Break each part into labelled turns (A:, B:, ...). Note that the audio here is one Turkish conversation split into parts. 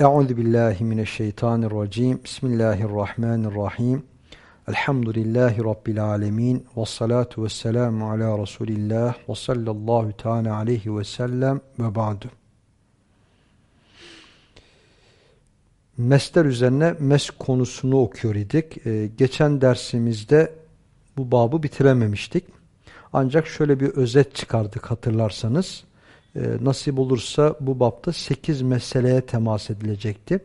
A: Euzu billahi mineşşeytanirracim. Bismillahirrahmanirrahim. Elhamdülillahi rabbil alamin ve salatu vesselamu ala Resulillah ve sallallahu teala aleyhi ve sellem ve ba'du. Mesler üzerine mes konusunu okuyor idik. Ee, geçen dersimizde bu babı bitirememiştik. Ancak şöyle bir özet çıkardık hatırlarsanız e, nasip olursa bu bapta 8 meseleye temas edilecekti.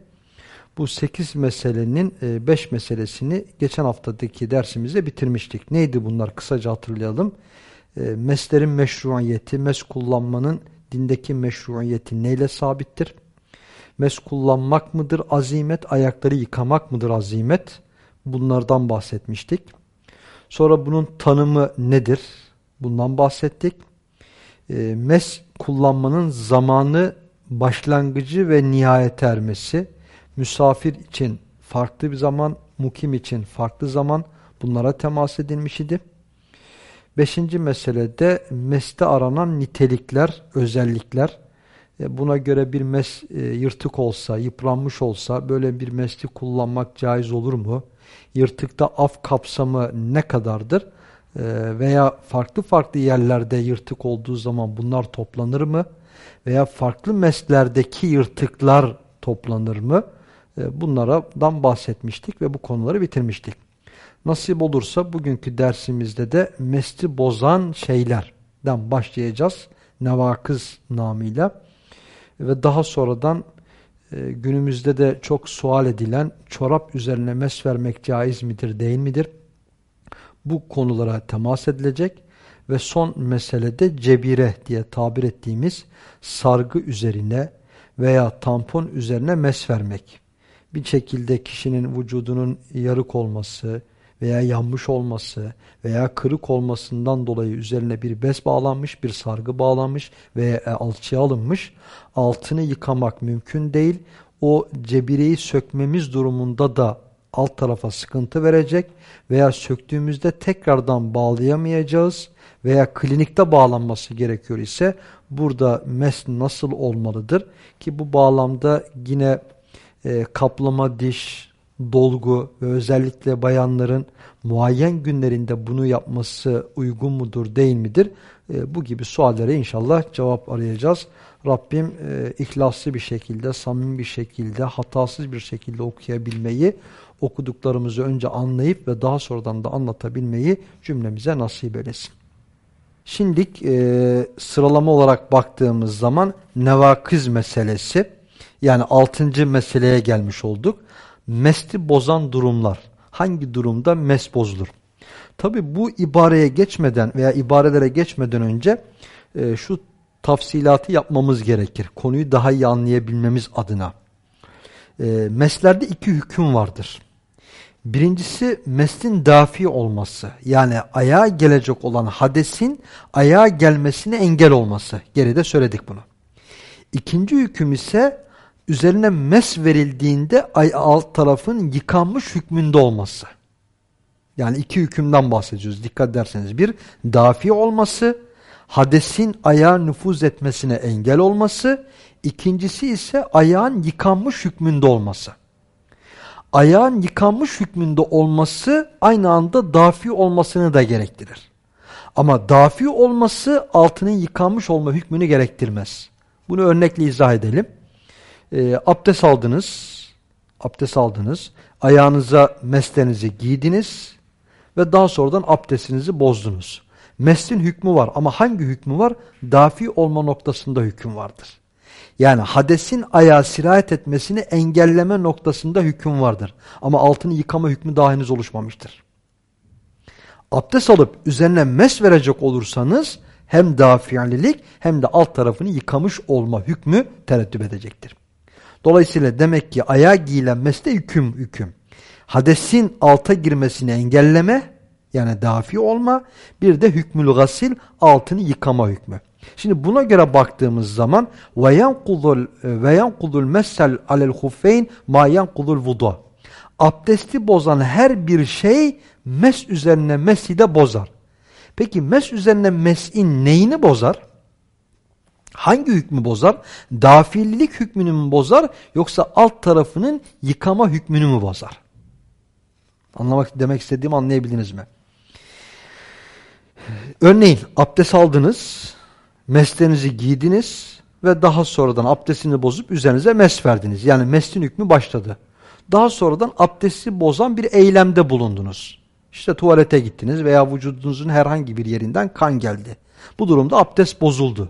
A: Bu 8 meselenin 5 e, meselesini geçen haftadaki dersimizde bitirmiştik. Neydi bunlar? Kısaca hatırlayalım. E, meslerin meşruiyeti, mes kullanmanın dindeki meşruiyeti neyle sabittir? Mes kullanmak mıdır azimet, ayakları yıkamak mıdır azimet? Bunlardan bahsetmiştik. Sonra bunun tanımı nedir? Bundan bahsettik. E, mes kullanmanın zamanı, başlangıcı ve nihayet ermesi, misafir için farklı bir zaman, mukim için farklı zaman bunlara temas edilmiş idi. Beşinci meselede meste aranan nitelikler, özellikler. E, buna göre bir mes e, yırtık olsa, yıpranmış olsa böyle bir mesli kullanmak caiz olur mu? Yırtıkta af kapsamı ne kadardır? Ee, veya farklı farklı yerlerde yırtık olduğu zaman bunlar toplanır mı? Veya farklı meslerdeki yırtıklar toplanır mı? Ee, bunlardan bahsetmiştik ve bu konuları bitirmiştik. Nasip olursa bugünkü dersimizde de mesli bozan şeylerden başlayacağız. Nevakız namıyla. Ve daha sonradan e, günümüzde de çok sual edilen çorap üzerine mes vermek caiz midir değil midir? Bu konulara temas edilecek ve son meselede cebire diye tabir ettiğimiz sargı üzerine veya tampon üzerine mes vermek. Bir şekilde kişinin vücudunun yarık olması veya yanmış olması veya kırık olmasından dolayı üzerine bir bez bağlanmış, bir sargı bağlanmış veya alçıya alınmış. Altını yıkamak mümkün değil. O cebireyi sökmemiz durumunda da alt tarafa sıkıntı verecek veya söktüğümüzde tekrardan bağlayamayacağız veya klinikte bağlanması gerekiyor ise burada mes nasıl olmalıdır? Ki bu bağlamda yine e, kaplama diş, dolgu ve özellikle bayanların muayyen günlerinde bunu yapması uygun mudur değil midir? E, bu gibi suallere inşallah cevap arayacağız. Rabbim e, ihlaslı bir şekilde, samimi bir şekilde, hatasız bir şekilde okuyabilmeyi, okuduklarımızı önce anlayıp ve daha sonradan da anlatabilmeyi cümlemize nasip eylesin. Şimdi e, sıralama olarak baktığımız zaman nevakız meselesi yani altıncı meseleye gelmiş olduk. Mesli bozan durumlar. Hangi durumda mes bozulur? Tabi bu ibareye geçmeden veya ibarelere geçmeden önce e, şu tafsilatı yapmamız gerekir. Konuyu daha iyi anlayabilmemiz adına. E, meslerde iki hüküm vardır. Birincisi meslin dafi olması. Yani ayağa gelecek olan hadesin ayağa gelmesine engel olması. Geride söyledik bunu. İkinci hüküm ise üzerine mes verildiğinde alt tarafın yıkanmış hükmünde olması. Yani iki hükümden bahsediyoruz dikkat ederseniz. Bir, dafi olması, hadesin ayağa nüfuz etmesine engel olması. İkincisi ise ayağın yıkanmış hükmünde olması. Ayağın yıkanmış hükmünde olması aynı anda dafi olmasını da gerektirir. Ama dafi olması altının yıkanmış olma hükmünü gerektirmez. Bunu örnekle izah edelim. E, abdest aldınız, abdest aldınız, ayağınıza meslerinizi giydiniz, ve daha sonradan abdestinizi bozdunuz. Meslin hükmü var ama hangi hükmü var? Dafi olma noktasında hüküm vardır. Yani hadesin ayağa sirayet etmesini engelleme noktasında hüküm vardır. Ama altını yıkama hükmü daha henüz oluşmamıştır. Abdest alıp üzerine mes verecek olursanız hem dafi'lilik hem de alt tarafını yıkamış olma hükmü tereddüt edecektir. Dolayısıyla demek ki ayağa giyilen mesle hüküm hüküm hadesin alta girmesini engelleme yani dafi olma bir de hükmül gasil altını yıkama hükmü. Şimdi buna göre baktığımız zaman ve yankudul ve yankudul mesel alel huffeyn ma yankudul vudu. Abdesti bozan her bir şey mes üzerine mesi de bozar. Peki mes üzerine mesin neyini bozar? Hangi hükmü bozar? Dafillik hükmünü mü bozar yoksa alt tarafının yıkama hükmünü mü bozar? Anlamak demek istediğimi anlayabildiniz mi? Örneğin abdest aldınız, meslerinizi giydiniz ve daha sonradan abdestini bozup üzerinize mes verdiniz. Yani meslin hükmü başladı. Daha sonradan abdesti bozan bir eylemde bulundunuz. İşte tuvalete gittiniz veya vücudunuzun herhangi bir yerinden kan geldi. Bu durumda abdest bozuldu.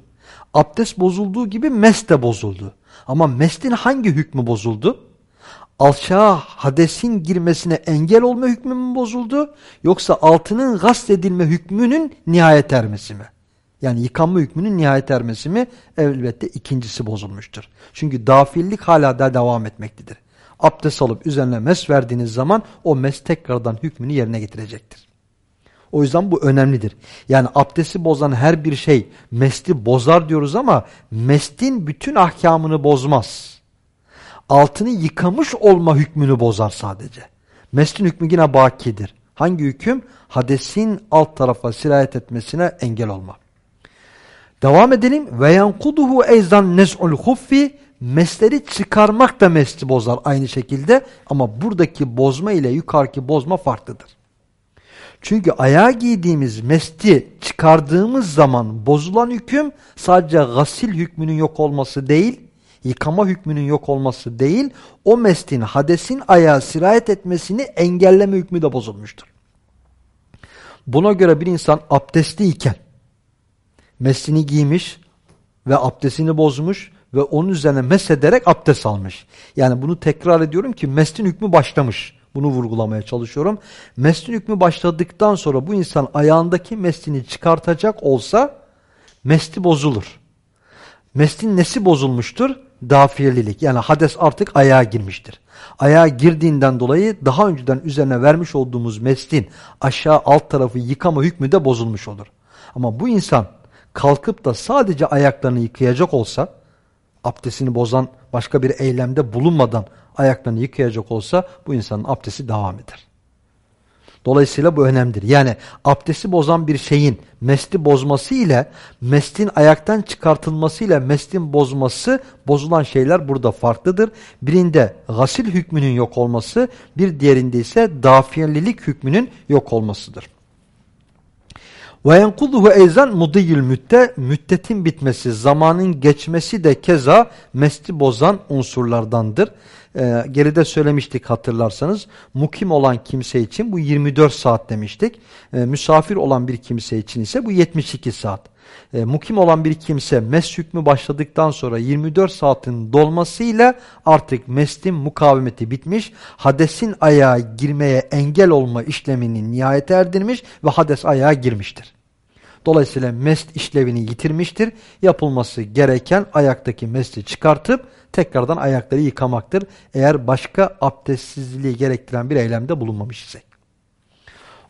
A: Abdest bozulduğu gibi mes de bozuldu. Ama meslin hangi hükmü bozuldu? Alçağa hadesin girmesine engel olma hükmü mü bozuldu? Yoksa altının gasp edilme hükmünün nihayet ermesi mi? Yani yıkanma hükmünün nihayet ermesi mi? Elbette ikincisi bozulmuştur. Çünkü dafillik hala da devam etmektedir. Abdest alıp üzerine mes verdiğiniz zaman o mes tekrardan hükmünü yerine getirecektir. O yüzden bu önemlidir. Yani abdesti bozan her bir şey mesli bozar diyoruz ama mestin bütün ahkamını bozmaz. Altını yıkamış olma hükmünü bozar sadece. Meslin hükmü yine bakidir. Hangi hüküm? Hadesin alt tarafa sirayet etmesine engel olma. Devam edelim. Ve yankuduhu eyzan nez'ul huffi mesleri çıkarmak da mesli bozar aynı şekilde ama buradaki bozma ile yukarıki bozma farklıdır. Çünkü ayağa giydiğimiz mesti çıkardığımız zaman bozulan hüküm sadece gasil hükmünün yok olması değil, yıkama hükmünün yok olması değil, o mestin hadesin ayağa sirayet etmesini engelleme hükmü de bozulmuştur. Buna göre bir insan abdestliyken meslini giymiş ve abdestini bozmuş ve onun üzerine mesederek abdest almış. Yani bunu tekrar ediyorum ki meslin hükmü başlamış. Bunu vurgulamaya çalışıyorum. Meslin hükmü başladıktan sonra bu insan ayağındaki meslini çıkartacak olsa mesli bozulur. Meslin nesi bozulmuştur? Dafiyelilik. Yani hades artık ayağa girmiştir. Ayağa girdiğinden dolayı daha önceden üzerine vermiş olduğumuz meslin aşağı alt tarafı yıkama hükmü de bozulmuş olur. Ama bu insan kalkıp da sadece ayaklarını yıkayacak olsa abdestini bozan başka bir eylemde bulunmadan ayaklarını yıkayacak olsa bu insanın abdesti devam eder. Dolayısıyla bu önemlidir. Yani abdesti bozan bir şeyin mesli bozması ile meslin ayaktan çıkartılması ile meslin bozması bozulan şeyler burada farklıdır. Birinde gasil hükmünün yok olması bir diğerinde ise dafiyelilik hükmünün yok olmasıdır. Ve yenkuduhu eyzan mudiyül mütte müddetin bitmesi, zamanın geçmesi de keza mesli bozan unsurlardandır. Ee, geride söylemiştik hatırlarsanız mukim olan kimse için bu 24 saat demiştik. Ee, misafir olan bir kimse için ise bu 72 saat. Ee, mukim olan bir kimse mes hükmü başladıktan sonra 24 saatin dolmasıyla artık meslin mukavemeti bitmiş. Hadesin ayağa girmeye engel olma işleminin nihayet erdirmiş ve hades ayağa girmiştir. Dolayısıyla mest işlevini yitirmiştir. Yapılması gereken ayaktaki mesli çıkartıp tekrardan ayakları yıkamaktır. Eğer başka abdestsizliği gerektiren bir eylemde bulunmamış ise.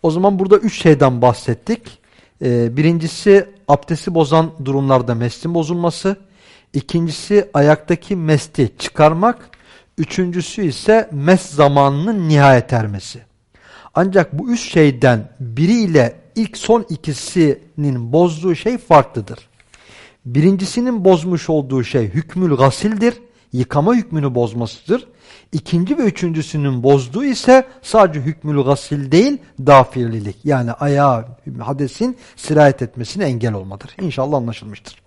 A: O zaman burada üç şeyden bahsettik. Ee, birincisi abdesti bozan durumlarda meslin bozulması. İkincisi ayaktaki mesli çıkarmak. Üçüncüsü ise mes zamanının nihayet ermesi. Ancak bu üç şeyden biriyle ilk son ikisinin bozduğu şey farklıdır. Birincisinin bozmuş olduğu şey hükmül gasildir, yıkama hükmünü bozmasıdır. İkinci ve üçüncüsünün bozduğu ise sadece hükmül gasil değil, dafirlilik. Yani ayağa hadesin sirayet etmesine engel olmadır. İnşallah anlaşılmıştır.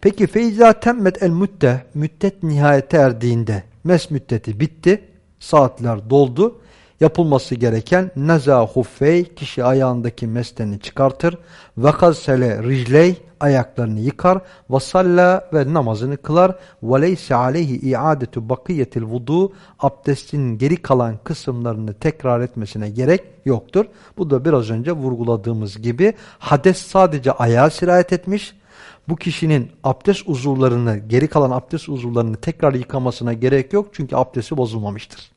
A: Peki feyza temmet el müdde, müddet nihayete erdiğinde, mes müddeti bitti, saatler doldu yapılması gereken neza huffey kişi ayağındaki mesleğini çıkartır ve kassele ricley ayaklarını yıkar ve salla ve namazını kılar ve leyse aleyhi iadetu bakiyetil vudu abdestin geri kalan kısımlarını tekrar etmesine gerek yoktur. Bu da biraz önce vurguladığımız gibi hades sadece ayağa sirayet etmiş bu kişinin abdest uzuvlarını, geri kalan abdest uzuvlarını tekrar yıkamasına gerek yok çünkü abdesti bozulmamıştır.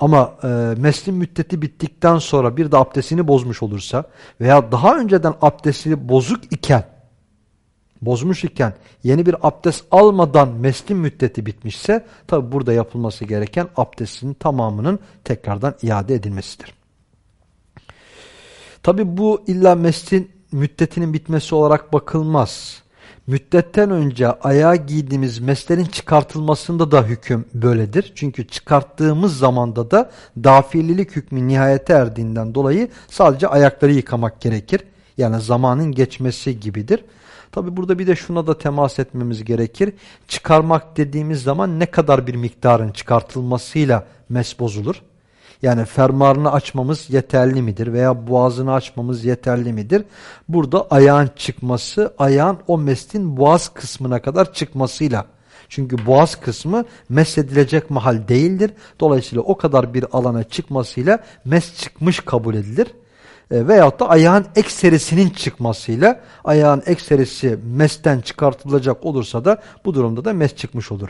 A: Ama e, meslin müddeti bittikten sonra bir de abdestini bozmuş olursa veya daha önceden abdestini bozuk iken bozmuş iken yeni bir abdest almadan meslin müddeti bitmişse tabi burada yapılması gereken abdestin tamamının tekrardan iade edilmesidir. Tabi bu illa meslin müddetinin bitmesi olarak bakılmaz. Müddetten önce ayağa giydiğimiz meslerin çıkartılmasında da hüküm böyledir. Çünkü çıkarttığımız zamanda da dafililik hükmü nihayete erdiğinden dolayı sadece ayakları yıkamak gerekir. Yani zamanın geçmesi gibidir. Tabi burada bir de şuna da temas etmemiz gerekir. Çıkarmak dediğimiz zaman ne kadar bir miktarın çıkartılmasıyla mes bozulur? Yani fermuarını açmamız yeterli midir veya boğazını açmamız yeterli midir? Burada ayağın çıkması, ayağın o mestin boğaz kısmına kadar çıkmasıyla. Çünkü boğaz kısmı mesedilecek mahal değildir. Dolayısıyla o kadar bir alana çıkmasıyla mes çıkmış kabul edilir. E, veyahut da ayağın ekserisinin çıkmasıyla ayağın ekserisi mesten çıkartılacak olursa da bu durumda da mes çıkmış olur.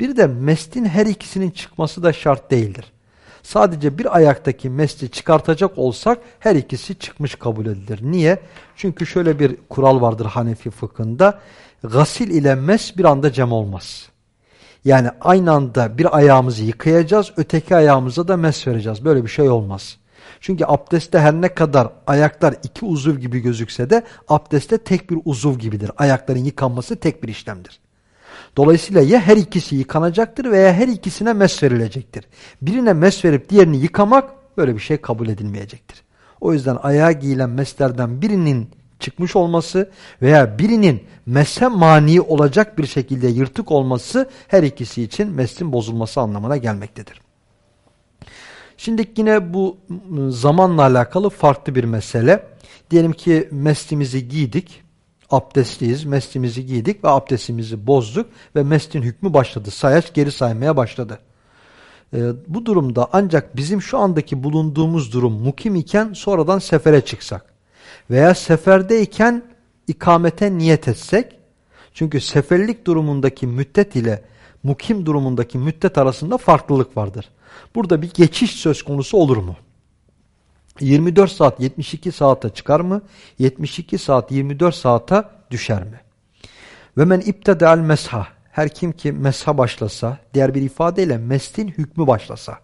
A: Bir de mestin her ikisinin çıkması da şart değildir. Sadece bir ayaktaki mesli çıkartacak olsak her ikisi çıkmış kabul edilir. Niye? Çünkü şöyle bir kural vardır Hanefi fıkhında. Gasil ile mes bir anda cem olmaz. Yani aynı anda bir ayağımızı yıkayacağız, öteki ayağımıza da mes vereceğiz. Böyle bir şey olmaz. Çünkü abdestte her ne kadar ayaklar iki uzuv gibi gözükse de abdestte tek bir uzuv gibidir. Ayakların yıkanması tek bir işlemdir. Dolayısıyla ya her ikisi yıkanacaktır veya her ikisine mes verilecektir. Birine mes verip diğerini yıkamak böyle bir şey kabul edilmeyecektir. O yüzden ayağa giyilen meslerden birinin çıkmış olması veya birinin mese mani olacak bir şekilde yırtık olması her ikisi için meslin bozulması anlamına gelmektedir. Şimdi yine bu zamanla alakalı farklı bir mesele. Diyelim ki meslimizi giydik abdestliyiz, meslimizi giydik ve abdestimizi bozduk ve meslin hükmü başladı. Sayaç geri saymaya başladı. Ee, bu durumda ancak bizim şu andaki bulunduğumuz durum mukim iken sonradan sefere çıksak veya seferdeyken ikamete niyet etsek çünkü seferlik durumundaki müddet ile mukim durumundaki müddet arasında farklılık vardır. Burada bir geçiş söz konusu olur mu? 24 saat 72 saate çıkar mı? 72 saat 24 saate düşer mi? Ve men ibteda'l mesha her kim ki mesha başlasa, diğer bir ifadeyle meslin hükmü başlasa.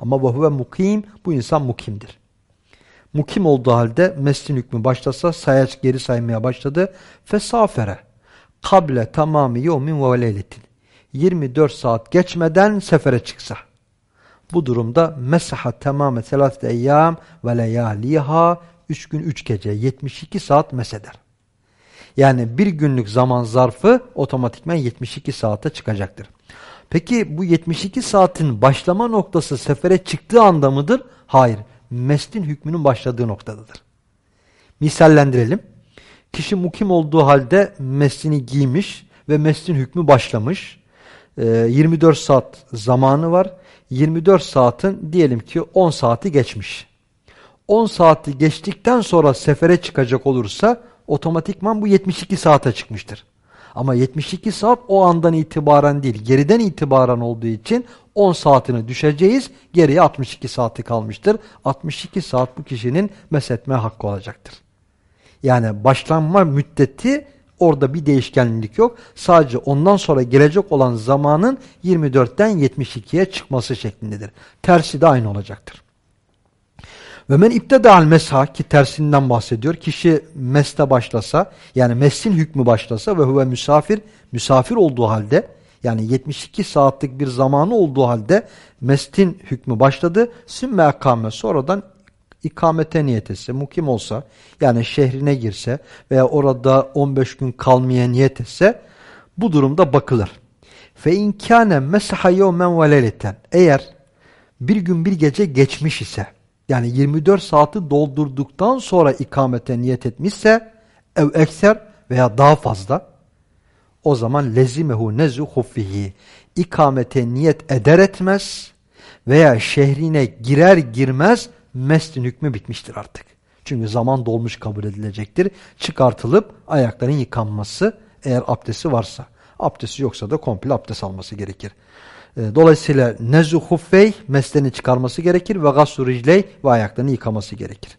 A: Ama bu ve mukim, bu insan mukimdir. Mukim olduğu halde meslin hükmü başlasa, sayaç geri saymaya başladı. Fesafere, kable tamamı yevmin ve leyletin. 24 saat geçmeden sefere çıksa. Bu durumda mesaha tamamı selasete eyyam ve leyaliha 3 gün 3 gece 72 saat meseder. Yani bir günlük zaman zarfı otomatikman 72 saate çıkacaktır. Peki bu 72 saatin başlama noktası sefere çıktığı anda mıdır? Hayır. Meslin hükmünün başladığı noktadadır. Misallendirelim. Kişi mukim olduğu halde meslini giymiş ve meslin hükmü başlamış. 24 ee, saat zamanı var. 24 saatin diyelim ki 10 saati geçmiş. 10 saati geçtikten sonra sefere çıkacak olursa otomatikman bu 72 saate çıkmıştır. Ama 72 saat o andan itibaren değil, geriden itibaren olduğu için 10 saatini düşeceğiz, geriye 62 saati kalmıştır. 62 saat bu kişinin mesetme hakkı olacaktır. Yani başlanma müddeti Orada bir değişkenlik yok. Sadece ondan sonra gelecek olan zamanın 24'ten 72'ye çıkması şeklindedir. Tersi de aynı olacaktır. Ve men ipteda'al mesha ki tersinden bahsediyor. Kişi meste başlasa yani mesin hükmü başlasa ve huve misafir misafir olduğu halde yani 72 saatlik bir zamanı olduğu halde mestin hükmü başladı. Sümme akame sonradan ikamete niyet etse, mukim olsa, yani şehrine girse veya orada 15 gün kalmaya niyet etse, bu durumda bakılır. Fe inkâne mesaha yevmen ve Eğer bir gün bir gece geçmiş ise, yani 24 saati doldurduktan sonra ikamete niyet etmişse, ev ekser veya daha fazla, o zaman lezimehu nezu huffihi, ikamete niyet eder etmez veya şehrine girer girmez meslin hükmü bitmiştir artık. Çünkü zaman dolmuş kabul edilecektir. Çıkartılıp ayakların yıkanması eğer abdesti varsa. Abdesti yoksa da komple abdest alması gerekir. Ee, dolayısıyla nezu huffey mesleni çıkarması gerekir ve gassu ricley ve ayaklarını yıkaması gerekir.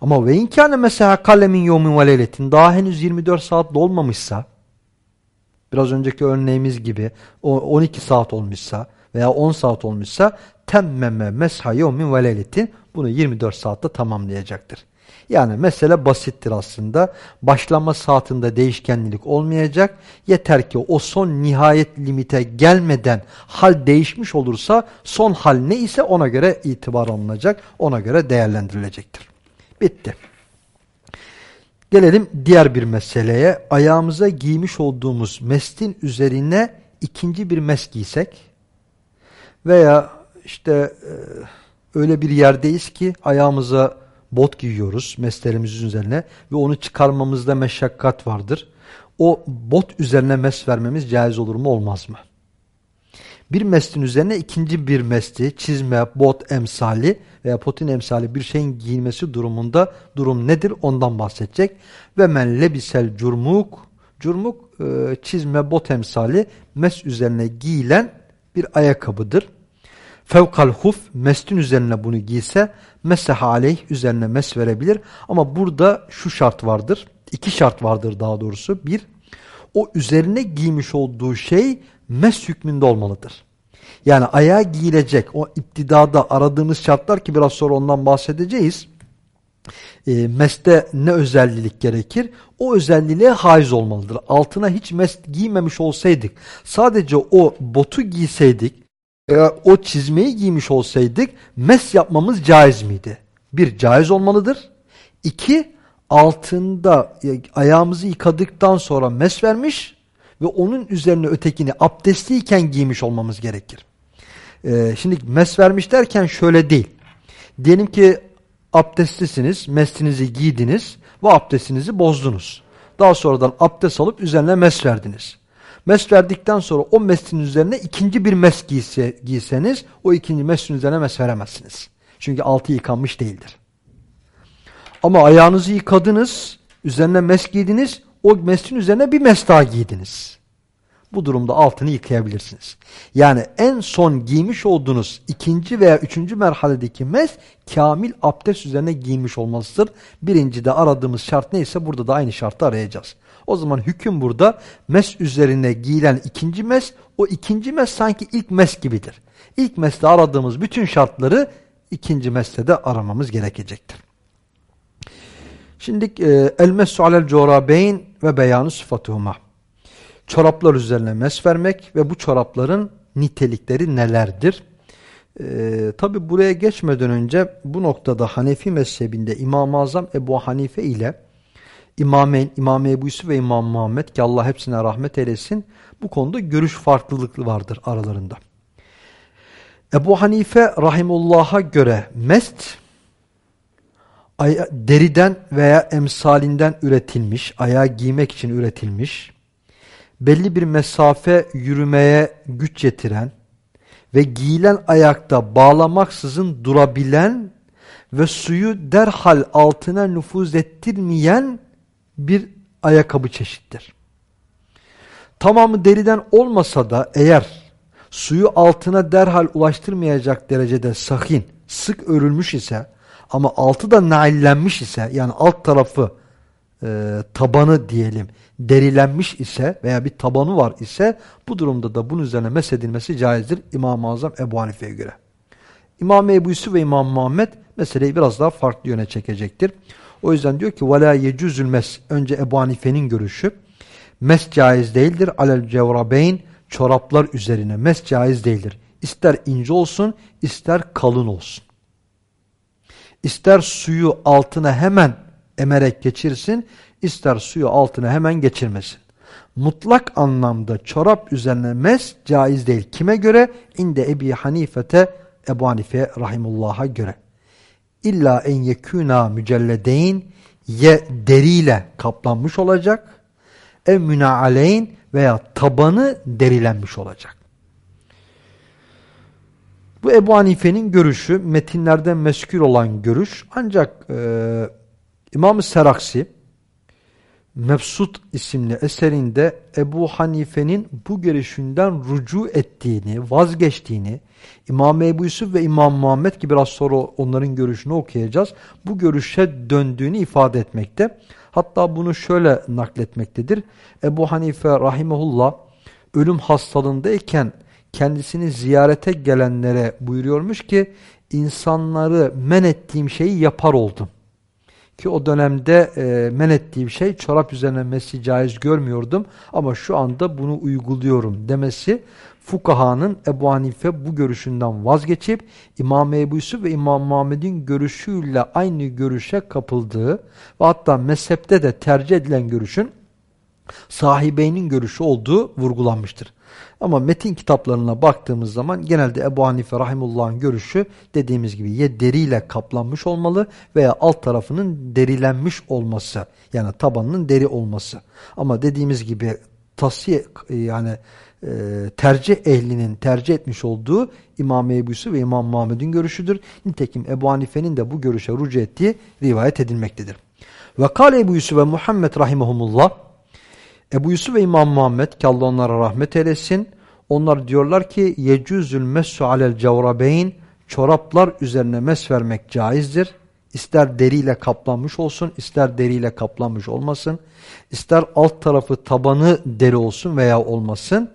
A: Ama ve inkâne mesela kalemin yomin ve leyletin daha henüz 24 saat dolmamışsa biraz önceki örneğimiz gibi 12 saat olmuşsa veya 10 saat olmuşsa temmeme mesha yevmin ve leyletin bunu 24 saatte tamamlayacaktır. Yani mesele basittir aslında. Başlama saatinde değişkenlik olmayacak. Yeter ki o son nihayet limite gelmeden hal değişmiş olursa son hal ne ise ona göre itibar alınacak. Ona göre değerlendirilecektir. Bitti. Gelelim diğer bir meseleye. Ayağımıza giymiş olduğumuz mestin üzerine ikinci bir mes giysek veya işte e, öyle bir yerdeyiz ki ayağımıza bot giyiyoruz meslerimizin üzerine ve onu çıkarmamızda meşakkat vardır. O bot üzerine mes vermemiz caiz olur mu olmaz mı? Bir meslin üzerine ikinci bir mesli, çizme, bot emsali veya potin emsali bir şeyin giyilmesi durumunda durum nedir ondan bahsedecek. Ve men lebisel curmuk, curmuk e, çizme, bot emsali mes üzerine giyilen bir ayakkabıdır. Fevkal huf mestin üzerine bunu giyse meseha aleyh üzerine mes verebilir. Ama burada şu şart vardır. iki şart vardır daha doğrusu. Bir, o üzerine giymiş olduğu şey mes hükmünde olmalıdır. Yani ayağa giyilecek o iptidada aradığımız şartlar ki biraz sonra ondan bahsedeceğiz. E, meste ne özellik gerekir? O özelliğe haiz olmalıdır. Altına hiç mest giymemiş olsaydık, sadece o botu giyseydik, e, o çizmeyi giymiş olsaydık mes yapmamız caiz miydi? Bir, caiz olmalıdır. İki, altında e, ayağımızı yıkadıktan sonra mes vermiş ve onun üzerine ötekini abdestliyken giymiş olmamız gerekir. Ee, şimdi mes vermiş derken şöyle değil. Diyelim ki abdestlisiniz, mesinizi giydiniz ve abdestinizi bozdunuz. Daha sonradan abdest alıp üzerine mes verdiniz. Mes verdikten sonra o mesin üzerine ikinci bir mes giyse, giyseniz o ikinci mesin üzerine mes veremezsiniz. Çünkü altı yıkanmış değildir. Ama ayağınızı yıkadınız, üzerine mes giydiniz, o mesin üzerine bir mes daha giydiniz. Bu durumda altını yıkayabilirsiniz. Yani en son giymiş olduğunuz ikinci veya üçüncü merhaledeki mes kamil abdest üzerine giymiş olmasıdır. Birinci de aradığımız şart neyse burada da aynı şartı arayacağız. O zaman hüküm burada mes üzerine giyilen ikinci mes o ikinci mes sanki ilk mes gibidir. İlk meste aradığımız bütün şartları ikinci meste de aramamız gerekecektir. Şimdi e, el mesu alel corabeyn ve beyanı sıfatuhuma. Çoraplar üzerine mes vermek ve bu çorapların nitelikleri nelerdir? Ee, Tabi buraya geçmeden önce bu noktada Hanefi mezhebinde İmam-ı Azam Ebu Hanife ile İmameyn, İmam Ebu Yusuf ve İmam Muhammed ki Allah hepsine rahmet eylesin bu konuda görüş farklılıklı vardır aralarında. Ebu Hanife rahimullah'a göre mest deriden veya emsalinden üretilmiş, ayağı giymek için üretilmiş, belli bir mesafe yürümeye güç yetiren ve giyilen ayakta bağlamaksızın durabilen ve suyu derhal altına nüfuz ettirmeyen bir ayakkabı çeşittir. Tamamı deriden olmasa da eğer suyu altına derhal ulaştırmayacak derecede sahin, sık örülmüş ise ama altı da naillenmiş ise yani alt tarafı e, tabanı diyelim derilenmiş ise veya bir tabanı var ise bu durumda da bunun üzerine mesedilmesi caizdir İmam-ı Azam Ebu Hanife'ye göre. İmam Ebu Yusuf ve İmam Muhammed meseleyi biraz daha farklı yöne çekecektir. O yüzden diyor ki وَلَا يَجُزُ mes Önce Ebu Hanife'nin görüşü. Mes caiz değildir. Alel cevrabeyn çoraplar üzerine mes caiz değildir. İster ince olsun ister kalın olsun. İster suyu altına hemen emerek geçirsin, ister suyu altına hemen geçirmesin. Mutlak anlamda çorap üzerine mes caiz değil. Kime göre? İnde Ebi Hanifete Ebu Hanife rahimullah'a göre. İlla en yekûnâ mücelledeyn ye deriyle kaplanmış olacak. Ev münaaleyn veya tabanı derilenmiş olacak. Bu Ebu Hanife'nin görüşü metinlerden meskür olan görüş ancak e, İmam-ı Seraksi Mebsut isimli eserinde Ebu Hanife'nin bu görüşünden rucu ettiğini, vazgeçtiğini, İmam Ebu Yusuf ve İmam Muhammed ki biraz sonra onların görüşünü okuyacağız, bu görüşe döndüğünü ifade etmekte. Hatta bunu şöyle nakletmektedir. Ebu Hanife rahimehullah ölüm hastalığındayken kendisini ziyarete gelenlere buyuruyormuş ki insanları men ettiğim şeyi yapar oldum. Ki o dönemde e, men ettiğim şey çorap üzerine mesih caiz görmüyordum ama şu anda bunu uyguluyorum demesi fukahanın Ebu Hanife bu görüşünden vazgeçip İmam Ebu Yusuf ve İmam Muhammed'in görüşüyle aynı görüşe kapıldığı ve hatta mezhepte de tercih edilen görüşün sahibeynin görüşü olduğu vurgulanmıştır. Ama metin kitaplarına baktığımız zaman genelde Ebu Hanife Rahimullah'ın görüşü dediğimiz gibi ya deriyle kaplanmış olmalı veya alt tarafının derilenmiş olması yani tabanının deri olması. Ama dediğimiz gibi tavsiye yani e, tercih ehlinin tercih etmiş olduğu İmam Ebu Yusuf ve İmam Muhammed'in görüşüdür. Nitekim Ebu Hanife'nin de bu görüşe rucu ettiği rivayet edilmektedir. Ve kâle Ebu Yusuf ve Muhammed rahimahumullah Ebu Yusuf ve İmam Muhammed ki onlara rahmet eylesin. Onlar diyorlar ki yecüzül messu alel cevrabeyn çoraplar üzerine mes vermek caizdir. İster deriyle kaplanmış olsun, ister deriyle kaplanmış olmasın. ister alt tarafı tabanı deri olsun veya olmasın.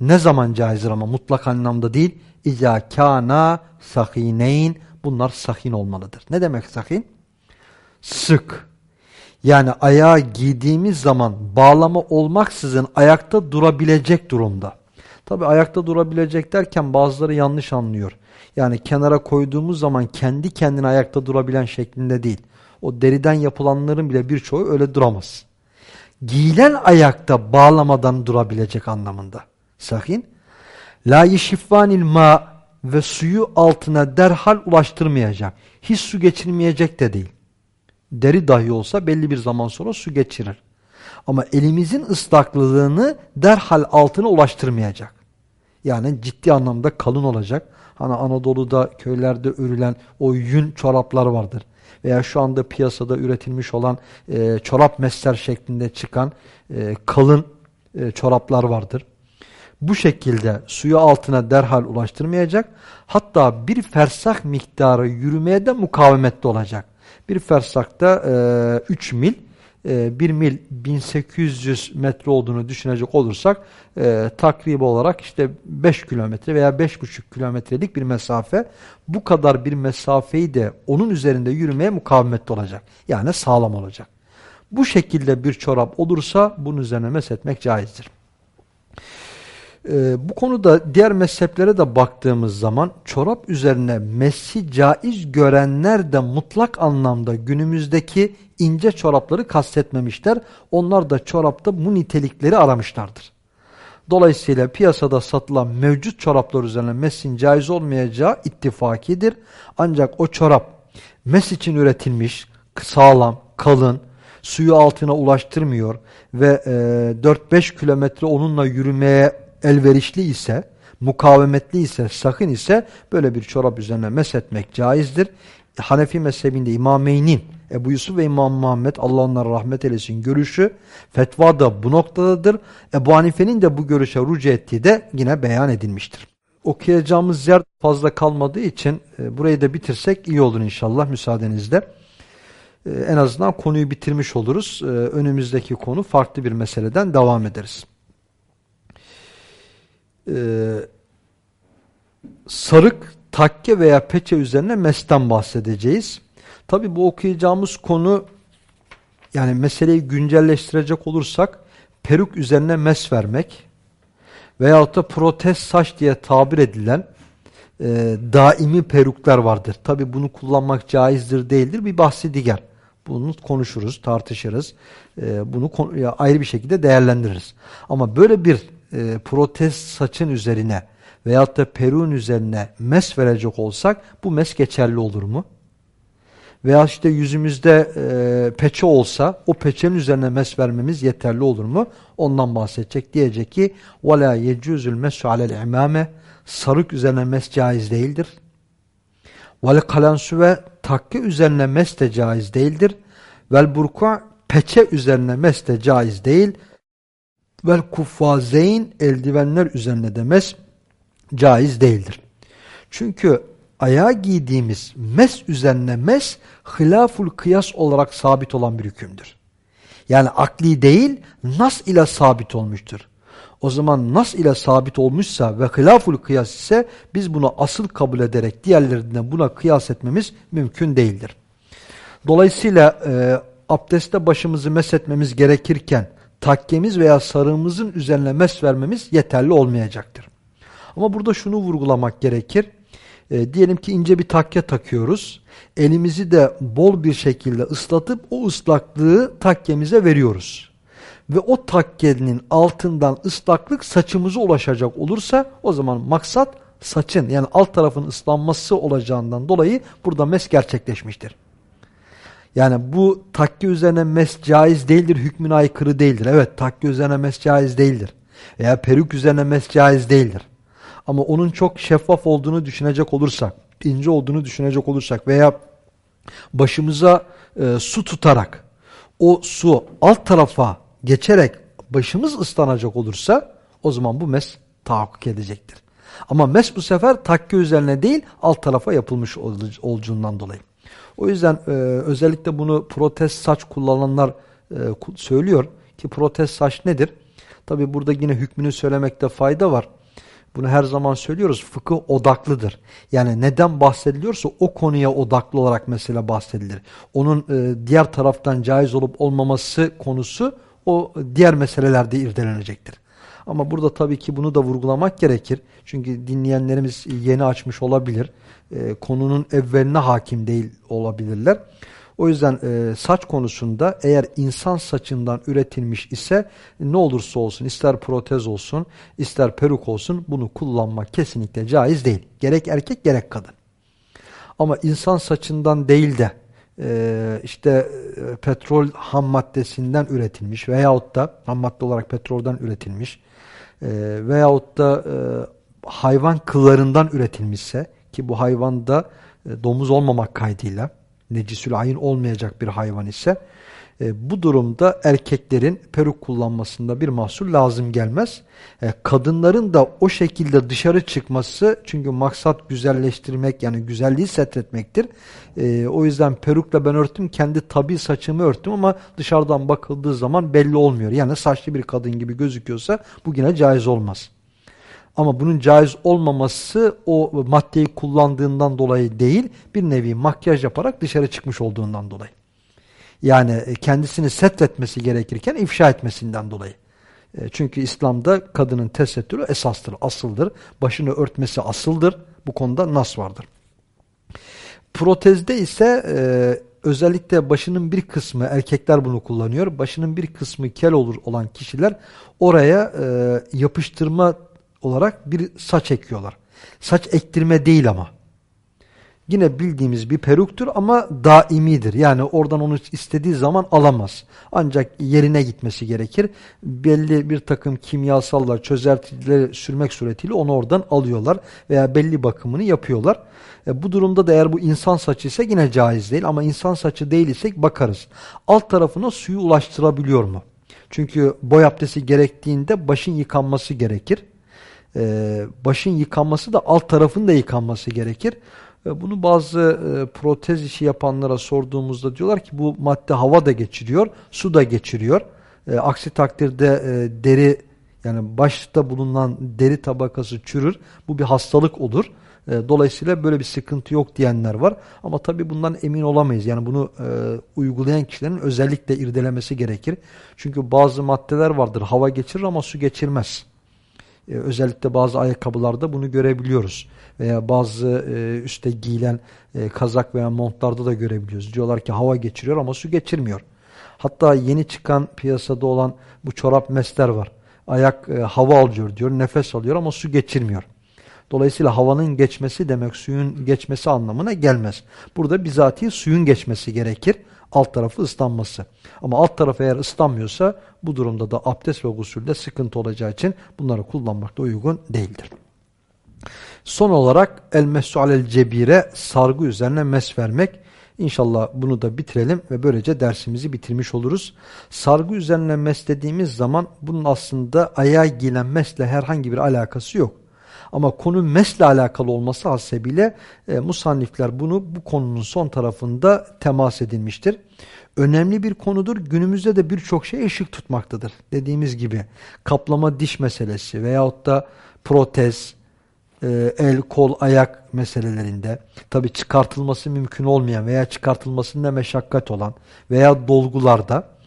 A: Ne zaman caizdir ama mutlak anlamda değil. İza kana sahineyn bunlar sahin olmalıdır. Ne demek sahin? Sık yani ayağı giydiğimiz zaman bağlama olmaksızın ayakta durabilecek durumda. Tabi ayakta durabilecek derken bazıları yanlış anlıyor. Yani kenara koyduğumuz zaman kendi kendine ayakta durabilen şeklinde değil. O deriden yapılanların bile birçoğu öyle duramaz. Giyilen ayakta bağlamadan durabilecek anlamında. Sahin. La yişifvanil ma ve suyu altına derhal ulaştırmayacak. Hiç su geçirmeyecek de değil deri dahi olsa belli bir zaman sonra su geçirir. Ama elimizin ıslaklığını derhal altına ulaştırmayacak. Yani ciddi anlamda kalın olacak. Hani Anadolu'da köylerde örülen o yün çoraplar vardır. Veya şu anda piyasada üretilmiş olan e, çorap mesler şeklinde çıkan e, kalın e, çoraplar vardır. Bu şekilde suyu altına derhal ulaştırmayacak. Hatta bir fersah miktarı yürümeye de mukavemetli olacak. Bir fersakta e, 3 mil, e, 1 mil 1800 metre olduğunu düşünecek olursak e, takribi olarak işte 5 kilometre veya 5,5 kilometrelik bir mesafe. Bu kadar bir mesafeyi de onun üzerinde yürümeye mukavemetli olacak. Yani sağlam olacak. Bu şekilde bir çorap olursa bunun üzerine meshetmek caizdir. Ee, bu konuda diğer mezheplere de baktığımız zaman çorap üzerine mesi caiz görenler de mutlak anlamda günümüzdeki ince çorapları kastetmemişler. Onlar da çorapta bu nitelikleri aramışlardır. Dolayısıyla piyasada satılan mevcut çoraplar üzerine mesin caiz olmayacağı ittifakidir. Ancak o çorap mes için üretilmiş, sağlam, kalın, suyu altına ulaştırmıyor ve e, 4-5 kilometre onunla yürümeye elverişli ise, mukavemetli ise, sakın ise böyle bir çorap üzerine meshetmek caizdir. Hanefi mezhebinde İmameyn'in Ebu Yusuf ve İmam Muhammed Allah onlara rahmet eylesin görüşü fetva da bu noktadadır. Ebu Hanife'nin de bu görüşe rucu ettiği de yine beyan edilmiştir. Okuyacağımız yer fazla kalmadığı için e, burayı da bitirsek iyi olur inşallah müsaadenizle. E, en azından konuyu bitirmiş oluruz. E, önümüzdeki konu farklı bir meseleden devam ederiz e, sarık, takke veya peçe üzerine mesten bahsedeceğiz. Tabi bu okuyacağımız konu yani meseleyi güncelleştirecek olursak peruk üzerine mes vermek veyahut da protez saç diye tabir edilen e, daimi peruklar vardır. Tabi bunu kullanmak caizdir değildir bir bahsi diğer. Bunu konuşuruz, tartışırız. E, bunu ayrı bir şekilde değerlendiririz. Ama böyle bir e, protez saçın üzerine veyahut da peruğun üzerine mes verecek olsak bu mes geçerli olur mu? Veya işte yüzümüzde e, peçe olsa o peçenin üzerine mes vermemiz yeterli olur mu? Ondan bahsedecek. Diyecek ki وَلَا يَجُوزُ الْمَسُ عَلَى الْاِمَامَ Sarık üzerine mes caiz değildir. Vel kalansu ve takke üzerine mes de caiz değildir. Vel burku peçe üzerine mes de caiz değil vel kuffazeyn eldivenler üzerine demez caiz değildir. Çünkü ayağa giydiğimiz mes üzerine mes hilaful kıyas olarak sabit olan bir hükümdür. Yani akli değil nas ile sabit olmuştur. O zaman nas ile sabit olmuşsa ve hilaful kıyas ise biz bunu asıl kabul ederek diğerlerinden buna kıyas etmemiz mümkün değildir. Dolayısıyla e, abdestte başımızı meshetmemiz gerekirken takkemiz veya sarığımızın üzerine mes vermemiz yeterli olmayacaktır. Ama burada şunu vurgulamak gerekir. E, diyelim ki ince bir takke takıyoruz. Elimizi de bol bir şekilde ıslatıp o ıslaklığı takkemize veriyoruz. Ve o takkenin altından ıslaklık saçımıza ulaşacak olursa o zaman maksat saçın yani alt tarafın ıslanması olacağından dolayı burada mes gerçekleşmiştir. Yani bu takke üzerine mes caiz değildir, hükmüne aykırı değildir. Evet takke üzerine mes caiz değildir. Veya peruk üzerine mes caiz değildir. Ama onun çok şeffaf olduğunu düşünecek olursak, ince olduğunu düşünecek olursak veya başımıza e, su tutarak o su alt tarafa geçerek başımız ıslanacak olursa o zaman bu mes tahakkuk edecektir. Ama mes bu sefer takke üzerine değil alt tarafa yapılmış olduğundan dolayı. O yüzden e, özellikle bunu protez saç kullananlar e, söylüyor ki protez saç nedir? Tabi burada yine hükmünü söylemekte fayda var. Bunu her zaman söylüyoruz. Fıkıh odaklıdır. Yani neden bahsediliyorsa o konuya odaklı olarak mesela bahsedilir. Onun e, diğer taraftan caiz olup olmaması konusu o diğer meselelerde irdelenecektir. Ama burada tabii ki bunu da vurgulamak gerekir. Çünkü dinleyenlerimiz yeni açmış olabilir. E, konunun evveline hakim değil olabilirler. O yüzden e, saç konusunda eğer insan saçından üretilmiş ise ne olursa olsun ister protez olsun ister peruk olsun bunu kullanmak kesinlikle caiz değil. Gerek erkek gerek kadın. Ama insan saçından değil de e, işte e, petrol ham maddesinden üretilmiş veyahut da ham madde olarak petrolden üretilmiş e, veyahut da e, hayvan kıllarından üretilmişse ki bu hayvan da e, domuz olmamak kaydıyla necisül ayın olmayacak bir hayvan ise e, bu durumda erkeklerin peruk kullanmasında bir mahsul lazım gelmez. E, kadınların da o şekilde dışarı çıkması çünkü maksat güzelleştirmek yani güzelliği setretmektir. O yüzden perukla ben örttüm kendi tabi saçımı örttüm ama dışarıdan bakıldığı zaman belli olmuyor. Yani saçlı bir kadın gibi gözüküyorsa bu yine caiz olmaz. Ama bunun caiz olmaması o maddeyi kullandığından dolayı değil, bir nevi makyaj yaparak dışarı çıkmış olduğundan dolayı. Yani e, kendisini setretmesi gerekirken ifşa etmesinden dolayı. E, çünkü İslam'da kadının tesettürü esastır, asıldır. Başını örtmesi asıldır. Bu konuda nas vardır. Protezde ise e, özellikle başının bir kısmı, erkekler bunu kullanıyor. Başının bir kısmı kel olur olan kişiler oraya yapıştırma olarak bir saç ekiyorlar. Saç ektirme değil ama. Yine bildiğimiz bir peruktur ama daimidir. Yani oradan onu istediği zaman alamaz. Ancak yerine gitmesi gerekir. Belli bir takım kimyasallar, çözeltileri sürmek suretiyle onu oradan alıyorlar. Veya belli bakımını yapıyorlar. E, bu durumda da eğer bu insan saçı ise yine caiz değil. Ama insan saçı değil ise bakarız. Alt tarafına suyu ulaştırabiliyor mu? Çünkü boy abdesti gerektiğinde başın yıkanması gerekir e, başın yıkanması da alt tarafın da yıkanması gerekir. E, bunu bazı e, protez işi yapanlara sorduğumuzda diyorlar ki bu madde hava da geçiriyor, su da geçiriyor. E, aksi takdirde e, deri yani başta bulunan deri tabakası çürür. Bu bir hastalık olur. E, dolayısıyla böyle bir sıkıntı yok diyenler var. Ama tabii bundan emin olamayız. Yani bunu e, uygulayan kişilerin özellikle irdelemesi gerekir. Çünkü bazı maddeler vardır. Hava geçirir ama su geçirmez. E, özellikle bazı ayakkabılarda bunu görebiliyoruz. Veya bazı e, üstte giyilen e, kazak veya montlarda da görebiliyoruz. Diyorlar ki hava geçiriyor ama su geçirmiyor. Hatta yeni çıkan piyasada olan bu çorap mesler var. Ayak hava alıyor diyor, nefes alıyor ama su geçirmiyor. Dolayısıyla havanın geçmesi demek suyun geçmesi anlamına gelmez. Burada bizatihi suyun geçmesi gerekir alt tarafı ıslanması. Ama alt tarafı eğer ıslanmıyorsa bu durumda da abdest ve gusülde sıkıntı olacağı için bunları kullanmak da uygun değildir. Son olarak el mesu alel cebire sargı üzerine mes vermek. İnşallah bunu da bitirelim ve böylece dersimizi bitirmiş oluruz. Sargı üzerine mes dediğimiz zaman bunun aslında ayağa giyilen mesle herhangi bir alakası yok. Ama konu mesle alakalı olması hasebiyle e, musannifler bunu bu konunun son tarafında temas edilmiştir. Önemli bir konudur. Günümüzde de birçok şey ışık tutmaktadır. Dediğimiz gibi kaplama diş meselesi veyahut da protez, e, el, kol, ayak meselelerinde tabi çıkartılması mümkün olmayan veya çıkartılmasında meşakkat olan veya dolgularda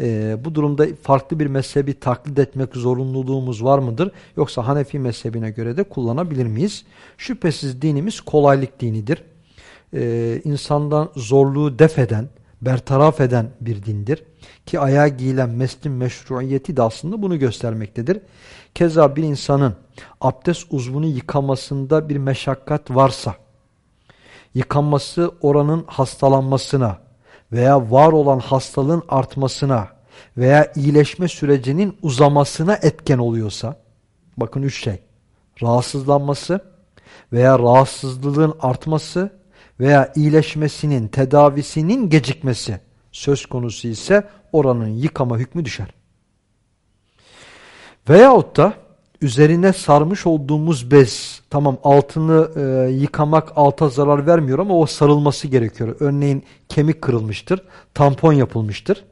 A: e, bu durumda farklı bir mezhebi taklit etmek zorunluluğumuz var mıdır? Yoksa Hanefi mezhebine göre de kullanabilir miyiz? Şüphesiz dinimiz kolaylık dinidir. E, insandan zorluğu def eden, bertaraf eden bir dindir. Ki ayağa giyilen meslin meşruiyeti de aslında bunu göstermektedir. Keza bir insanın abdest uzvunu yıkamasında bir meşakkat varsa, yıkanması oranın hastalanmasına veya var olan hastalığın artmasına veya iyileşme sürecinin uzamasına etken oluyorsa, bakın üç şey, rahatsızlanması veya rahatsızlığın artması veya iyileşmesinin, tedavisinin gecikmesi söz konusu ise oranın yıkama hükmü düşer. Veyahut da üzerine sarmış olduğumuz bez tamam altını e, yıkamak alta zarar vermiyor ama o sarılması gerekiyor. Örneğin kemik kırılmıştır, tampon yapılmıştır.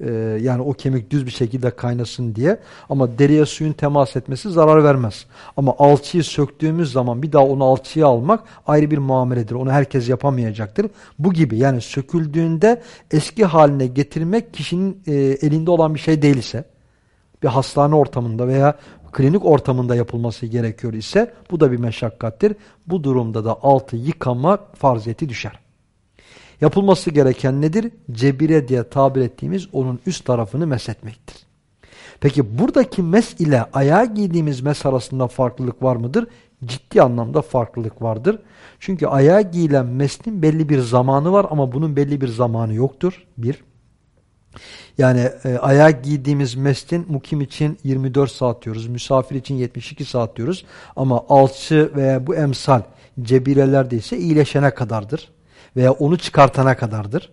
A: E, yani o kemik düz bir şekilde kaynasın diye ama deriye suyun temas etmesi zarar vermez. Ama alçıyı söktüğümüz zaman bir daha onu alçıya almak ayrı bir muameledir. Onu herkes yapamayacaktır. Bu gibi yani söküldüğünde eski haline getirmek kişinin e, elinde olan bir şey değilse bir hastane ortamında veya klinik ortamında yapılması gerekiyor ise bu da bir meşakkattir. Bu durumda da altı yıkama farziyeti düşer. Yapılması gereken nedir? Cebire diye tabir ettiğimiz onun üst tarafını meshetmektir. Peki buradaki mes ile ayağa giydiğimiz mes arasında farklılık var mıdır? Ciddi anlamda farklılık vardır. Çünkü ayağa giyilen meslin belli bir zamanı var ama bunun belli bir zamanı yoktur. Bir. Yani e, ayağa giydiğimiz mestin mukim için 24 saat diyoruz. Misafir için 72 saat diyoruz. Ama alçı veya bu emsal cebirelerde ise iyileşene kadardır. Veya onu çıkartana kadardır.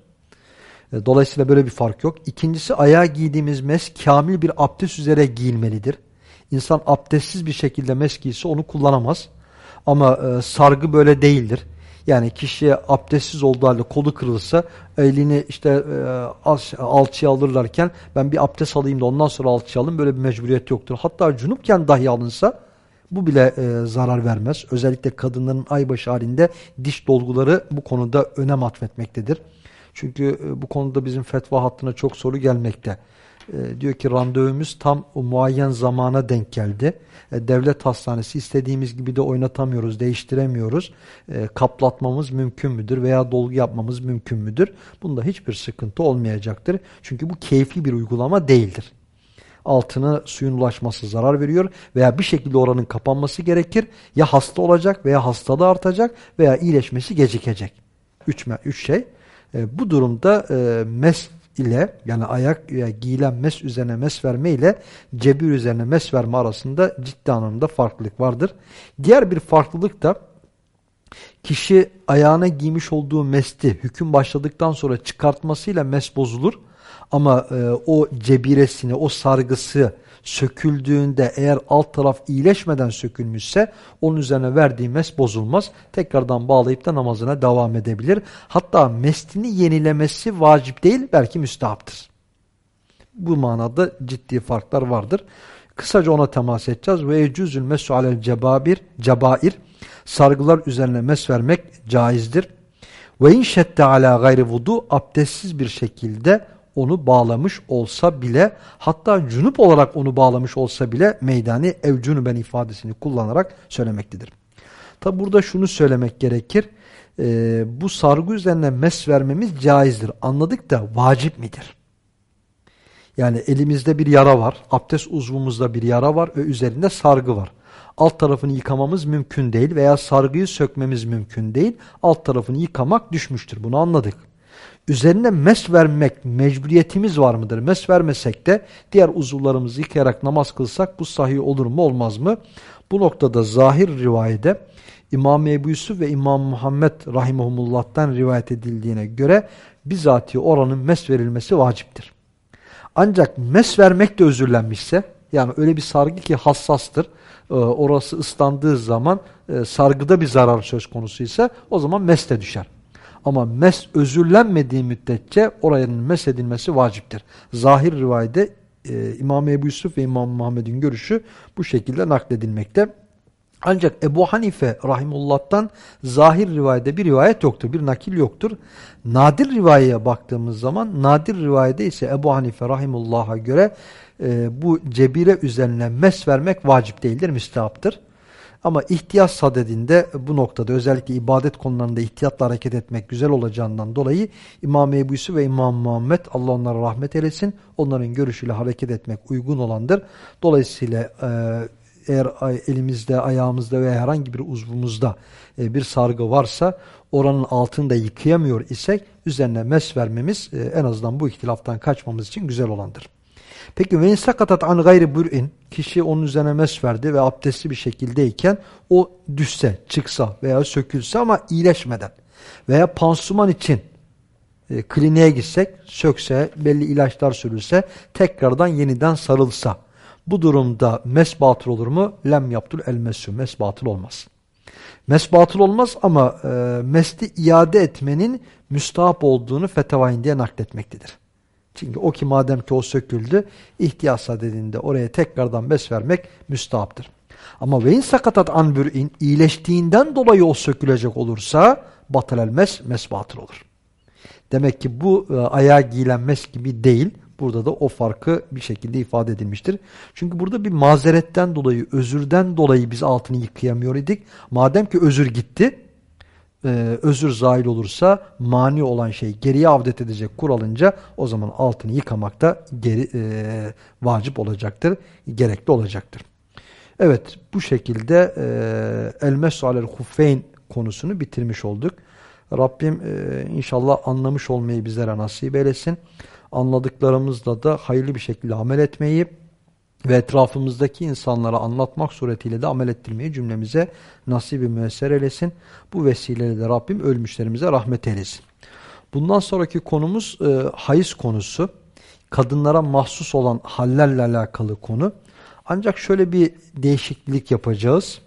A: E, dolayısıyla böyle bir fark yok. İkincisi ayağa giydiğimiz mes kamil bir abdest üzere giyilmelidir. İnsan abdestsiz bir şekilde mes giyse onu kullanamaz. Ama e, sargı böyle değildir. Yani kişiye abdestsiz olduğu halde kolu kırılsa elini işte e, alçıya alırlarken ben bir abdest alayım da ondan sonra alçıya alayım böyle bir mecburiyet yoktur. Hatta cunupken dahi alınsa bu bile e, zarar vermez. Özellikle kadınların aybaşı halinde diş dolguları bu konuda önem atfetmektedir. Çünkü e, bu konuda bizim fetva hattına çok soru gelmekte. E, diyor ki randevumuz tam o muayyen zamana denk geldi. E, devlet hastanesi istediğimiz gibi de oynatamıyoruz, değiştiremiyoruz. E, kaplatmamız mümkün müdür veya dolgu yapmamız mümkün müdür? Bunda hiçbir sıkıntı olmayacaktır. Çünkü bu keyfi bir uygulama değildir. Altına suyun ulaşması zarar veriyor veya bir şekilde oranın kapanması gerekir. Ya hasta olacak veya hastalığı artacak veya iyileşmesi gecikecek. Üç, üç şey. E, bu durumda e, mes ile yani ayak giyilen mes üzerine mes verme ile cebir üzerine mes verme arasında ciddi anlamda farklılık vardır. Diğer bir farklılık da kişi ayağına giymiş olduğu mesti hüküm başladıktan sonra çıkartmasıyla mes bozulur. Ama e, o cebiresini, o sargısı söküldüğünde eğer alt taraf iyileşmeden sökülmüşse onun üzerine verdiği mes bozulmaz. Tekrardan bağlayıp da namazına devam edebilir. Hatta mestini yenilemesi vacip değil belki müstahaptır. Bu manada ciddi farklar vardır. Kısaca ona temas edeceğiz. Ve ecüzül mesu alel cebabir, cebair. Sargılar üzerine mes vermek caizdir. Ve inşette ala gayri vudu abdestsiz bir şekilde onu bağlamış olsa bile hatta cunup olarak onu bağlamış olsa bile meydani ev cunuben ifadesini kullanarak söylemektedir. Tabi burada şunu söylemek gerekir. E, bu sargı üzerine mes vermemiz caizdir. Anladık da vacip midir? Yani elimizde bir yara var. Abdest uzvumuzda bir yara var ve üzerinde sargı var. Alt tarafını yıkamamız mümkün değil veya sargıyı sökmemiz mümkün değil. Alt tarafını yıkamak düşmüştür. Bunu anladık üzerine mes vermek mecburiyetimiz var mıdır? Mes vermesek de diğer uzuvlarımızı yıkayarak namaz kılsak bu sahih olur mu olmaz mı? Bu noktada zahir rivayede İmam Ebu Yusuf ve İmam Muhammed Rahimahumullah'tan rivayet edildiğine göre bizatihi oranın mes verilmesi vaciptir. Ancak mes vermek de özürlenmişse yani öyle bir sargı ki hassastır. E, orası ıslandığı zaman e, sargıda bir zarar söz konusu ise o zaman mes de düşer. Ama mes özürlenmediği müddetçe oranın mes edilmesi vaciptir. Zahir rivayede e, İmam Ebu Yusuf ve İmam Muhammed'in görüşü bu şekilde nakledilmekte. Ancak Ebu Hanife rahimullah'tan zahir rivayede bir rivayet yoktur. Bir nakil yoktur. Nadir rivayeye baktığımız zaman nadir rivayede ise Ebu Hanife rahimullah'a göre e, bu cebire üzerine mes vermek vacip değildir, müstehaptır. Ama ihtiyaç sadedinde bu noktada özellikle ibadet konularında ihtiyatla hareket etmek güzel olacağından dolayı İmam Ebu Yusuf ve İmam Muhammed Allah onlara rahmet eylesin. Onların görüşüyle hareket etmek uygun olandır. Dolayısıyla e, eğer elimizde, ayağımızda veya herhangi bir uzvumuzda e, bir sargı varsa oranın altında yıkayamıyor isek üzerine mes vermemiz e, en azından bu ihtilaftan kaçmamız için güzel olandır. Peki ve insakatat an gayri bur'in kişi onun üzerine mes verdi ve abdestli bir şekildeyken o düşse, çıksa veya sökülse ama iyileşmeden veya pansuman için e, kliniğe gitsek, sökse, belli ilaçlar sürülse, tekrardan yeniden sarılsa. Bu durumda mes batıl olur mu? Lem yaptul el mesü. Mes batıl olmaz. Mes batıl olmaz ama e, mesli iade etmenin müstahap olduğunu Fetavayin diye nakletmektedir. Çünkü o ki madem ki o söküldü, ihtiyaçsa dediğinde oraya tekrardan bes vermek müstahaptır. Ama ve in sakatat an bür'in iyileştiğinden dolayı o sökülecek olursa batıl mes, mes batıl olur. Demek ki bu e, ayağa giyilen mes gibi değil. Burada da o farkı bir şekilde ifade edilmiştir. Çünkü burada bir mazeretten dolayı, özürden dolayı biz altını yıkayamıyor idik. Madem ki özür gitti, e, özür zahil olursa mani olan şey geriye avdet edecek kuralınca o zaman altını yıkamak da geri, e, vacip olacaktır, gerekli olacaktır. Evet bu şekilde e, el-mesu alel huffeyn konusunu bitirmiş olduk. Rabbim e, inşallah anlamış olmayı bizlere nasip eylesin. Anladıklarımızla da hayırlı bir şekilde amel etmeyi ve etrafımızdaki insanlara anlatmak suretiyle de amel ettirmeyi cümlemize nasibi müesser eylesin. Bu vesileyle de Rabbim ölmüşlerimize rahmet eylesin. Bundan sonraki konumuz e, hayız konusu. Kadınlara mahsus olan hallerle alakalı konu. Ancak şöyle bir değişiklik yapacağız.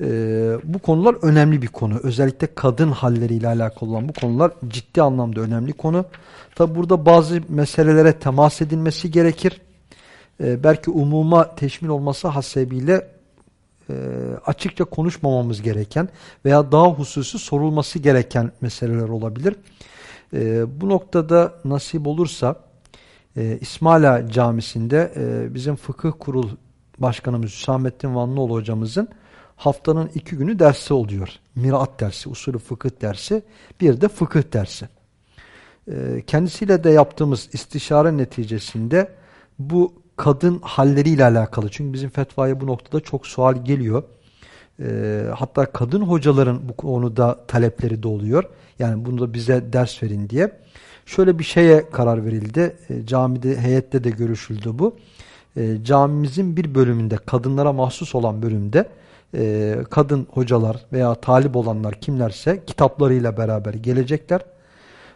A: E, bu konular önemli bir konu. Özellikle kadın halleriyle alakalı olan bu konular ciddi anlamda önemli konu. Tabi burada bazı meselelere temas edilmesi gerekir e, belki umuma teşmil olması hasebiyle e, açıkça konuşmamamız gereken veya daha hususi sorulması gereken meseleler olabilir. E, bu noktada nasip olursa e, İsmaila Camisi'nde e, bizim fıkıh kurul başkanımız Hüsamettin Vanlıoğlu hocamızın haftanın iki günü dersi oluyor. Mirat dersi, usulü fıkıh dersi, bir de fıkıh dersi. E, kendisiyle de yaptığımız istişare neticesinde bu kadın halleriyle alakalı. Çünkü bizim fetvaya bu noktada çok sual geliyor. E, hatta kadın hocaların bu konuda talepleri de oluyor. Yani bunu da bize ders verin diye. Şöyle bir şeye karar verildi. E, camide, heyette de görüşüldü bu. E, camimizin bir bölümünde, kadınlara mahsus olan bölümde e, kadın hocalar veya talip olanlar kimlerse kitaplarıyla beraber gelecekler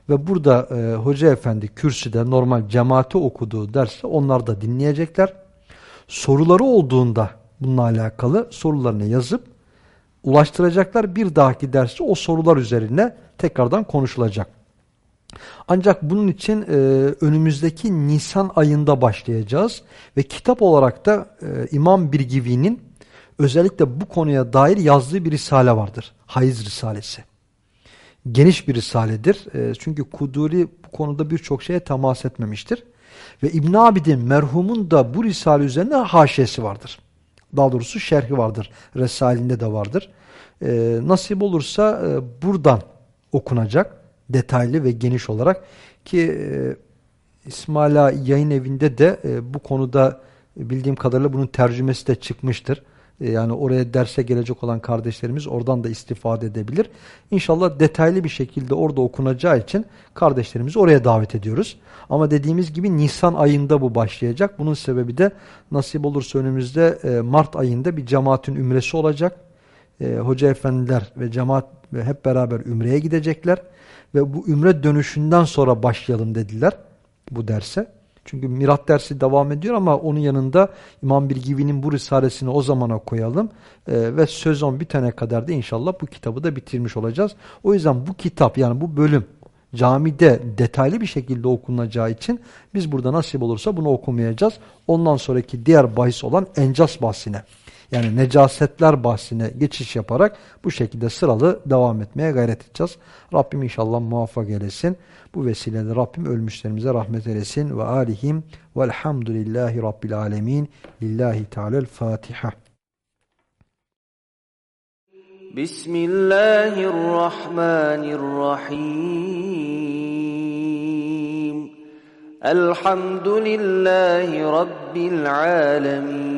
A: ve burada e, hoca efendi kürsüde normal cemaati okuduğu dersi onlar da dinleyecekler. Soruları olduğunda bununla alakalı sorularını yazıp ulaştıracaklar. Bir dahaki dersi o sorular üzerine tekrardan konuşulacak. Ancak bunun için e, önümüzdeki Nisan ayında başlayacağız ve kitap olarak da e, İmam Birgivi'nin özellikle bu konuya dair yazdığı bir risale vardır. Hayız Risalesi geniş bir risaledir. E, çünkü Kuduri bu konuda birçok şeye temas etmemiştir. Ve İbn Abidin merhumun da bu risale üzerine haşiyesi vardır. Daha doğrusu şerhi vardır. Resalinde de vardır. E, nasip olursa e, buradan okunacak detaylı ve geniş olarak ki e, İsmaila yayın evinde de e, bu konuda bildiğim kadarıyla bunun tercümesi de çıkmıştır. E, yani oraya derse gelecek olan kardeşlerimiz oradan da istifade edebilir. İnşallah detaylı bir şekilde orada okunacağı için kardeşlerimizi oraya davet ediyoruz. Ama dediğimiz gibi Nisan ayında bu başlayacak. Bunun sebebi de nasip olursa önümüzde e, Mart ayında bir cemaatin ümresi olacak. E, hoca efendiler ve cemaat hep beraber ümreye gidecekler. Ve bu ümre dönüşünden sonra başlayalım dediler bu derse. Çünkü mirat dersi devam ediyor ama onun yanında İmam Bilgivi'nin bu risalesini o zamana koyalım. Ee, ve söz on bitene kadar da inşallah bu kitabı da bitirmiş olacağız. O yüzden bu kitap yani bu bölüm camide detaylı bir şekilde okunacağı için biz burada nasip olursa bunu okumayacağız. Ondan sonraki diğer bahis olan encas bahsine Yani necasetler bahsine geçiş yaparak bu şekilde sıralı devam etmeye gayret edeceğiz. Rabbim inşallah muvaffak eylesin. Bu vesileyle Rabbim ölmüşlerimize rahmet eylesin ve alihim velhamdülillahi rabbil alemin. Lillahi Teala'l Fatiha.
B: Bismillahirrahmanirrahim. Elhamdülillahi rabbil alemin.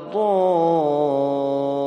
B: الضالين.